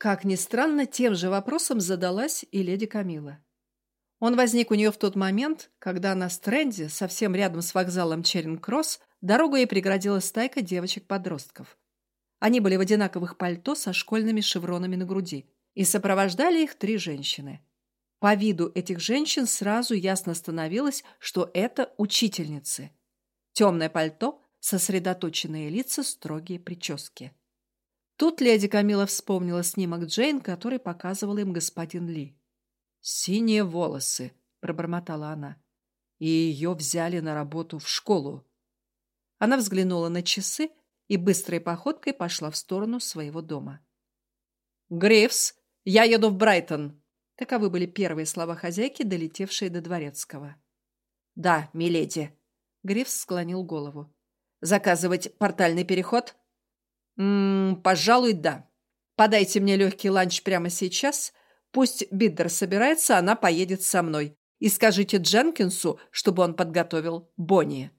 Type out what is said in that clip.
Как ни странно, тем же вопросом задалась и леди Камила. Он возник у нее в тот момент, когда на стренде, совсем рядом с вокзалом Черинг-Кросс, дорогу ей преградила стайка девочек-подростков. Они были в одинаковых пальто со школьными шевронами на груди, и сопровождали их три женщины. По виду этих женщин сразу ясно становилось, что это учительницы. Темное пальто, сосредоточенные лица, строгие прически. Тут леди Камила вспомнила снимок Джейн, который показывал им господин Ли. «Синие волосы», — пробормотала она. «И ее взяли на работу в школу». Она взглянула на часы и быстрой походкой пошла в сторону своего дома. «Грейвс, я еду в Брайтон!» Таковы были первые слова хозяйки, долетевшие до дворецкого. «Да, миледи», — Грифс склонил голову. «Заказывать портальный переход?» «М -м, «Пожалуй, да. Подайте мне легкий ланч прямо сейчас. Пусть Биддер собирается, она поедет со мной. И скажите Дженкинсу, чтобы он подготовил Бонни».